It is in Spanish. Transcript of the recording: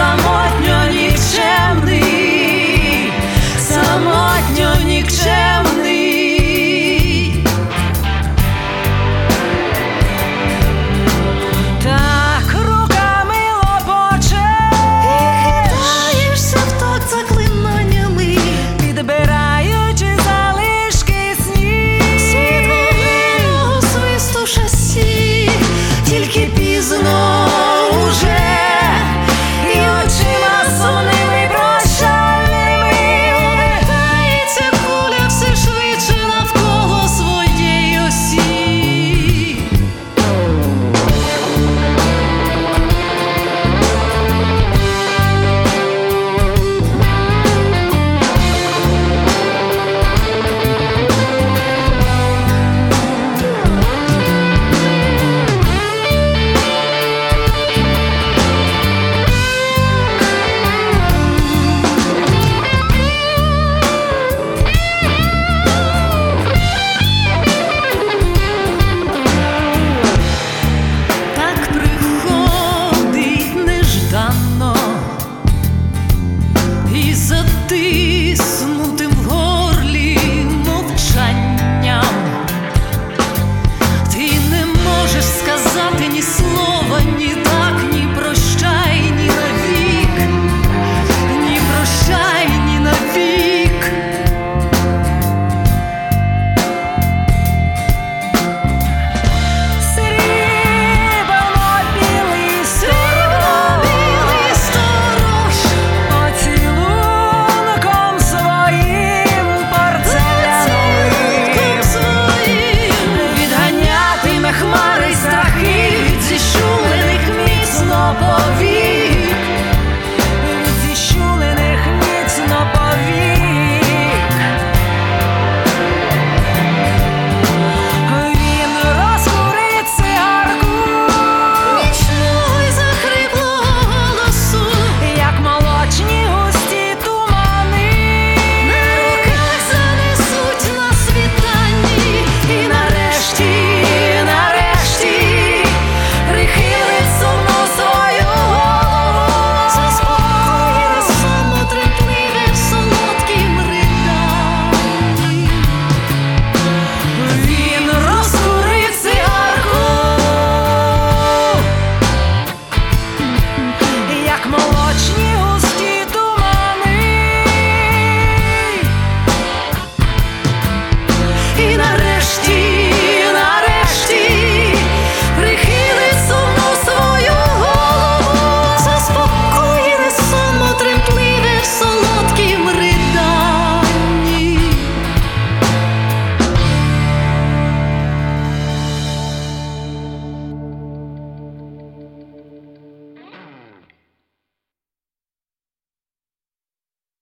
amor.